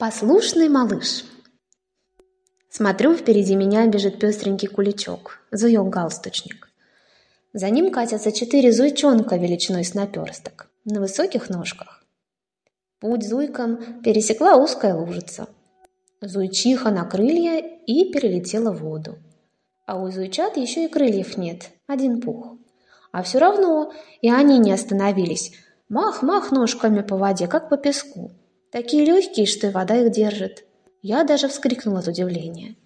Послушный малыш. Смотрю, впереди меня бежит пестренький куличок, зуёк-галстучник. За ним катятся четыре зуйчонка величиной с наперсток, на высоких ножках. Путь зуйкам пересекла узкая лужица. Зуйчиха на крылья и перелетела в воду. А у зуйчат еще и крыльев нет, один пух. А все равно и они не остановились. Мах-мах ножками по воде, как по песку. Такие легкие, что и вода их держит. Я даже вскрикнула от удивления.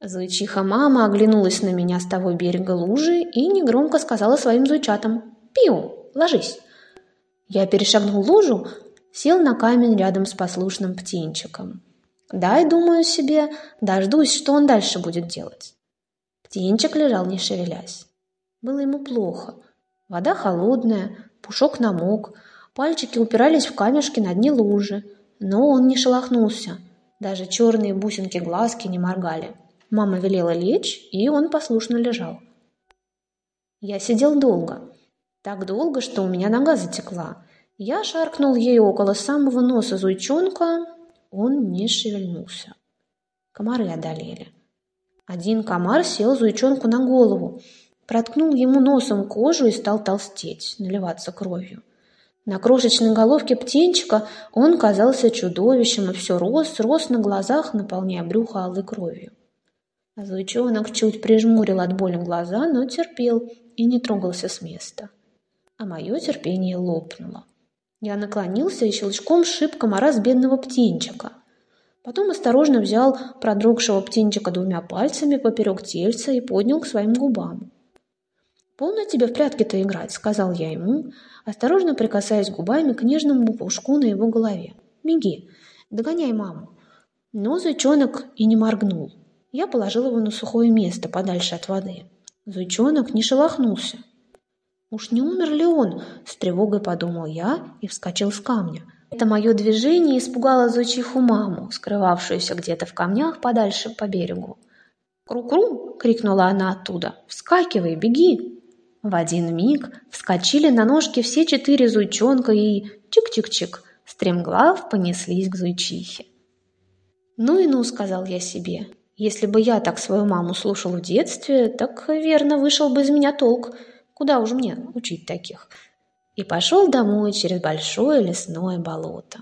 Зайчиха мама оглянулась на меня с того берега лужи и негромко сказала своим зайчатам «Пиу, ложись». Я перешагнул лужу, сел на камень рядом с послушным птенчиком. Дай, думаю себе, дождусь, что он дальше будет делать. Птенчик лежал, не шевелясь. Было ему плохо. Вода холодная, пушок намок, пальчики упирались в камешки на дне лужи, но он не шелохнулся. Даже черные бусинки глазки не моргали. Мама велела лечь, и он послушно лежал. Я сидел долго. Так долго, что у меня нога затекла. Я шаркнул ей около самого носа зуйчонка. Он не шевельнулся. Комары одолели. Один комар сел зуйчонку на голову, проткнул ему носом кожу и стал толстеть, наливаться кровью. На крошечной головке птенчика он казался чудовищем и все рос, рос на глазах, наполняя брюхо алой кровью. Зайчонок чуть прижмурил от боли глаза, но терпел и не трогался с места. А мое терпение лопнуло. Я наклонился и щелчком сшиб комара с бедного птенчика. Потом осторожно взял продрогшего птенчика двумя пальцами поперек тельца и поднял к своим губам. «Полно тебе в прятки-то играть», — сказал я ему, осторожно прикасаясь губами к нежному пушку на его голове. «Беги, догоняй маму». Но зайчонок и не моргнул. Я положил его на сухое место, подальше от воды. Зайчонок не шелохнулся. «Уж не умер ли он?» — с тревогой подумал я и вскочил с камня. Это мое движение испугало зайчиху маму, скрывавшуюся где-то в камнях подальше по берегу. «Кру-кру!» — крикнула она оттуда. «Вскакивай, беги!» В один миг вскочили на ножки все четыре зуйчонка и чик-чик-чик, стремглав понеслись к зуйчихе. «Ну и ну», — сказал я себе, — «если бы я так свою маму слушал в детстве, так верно вышел бы из меня толк. Куда уж мне учить таких?» И пошел домой через большое лесное болото.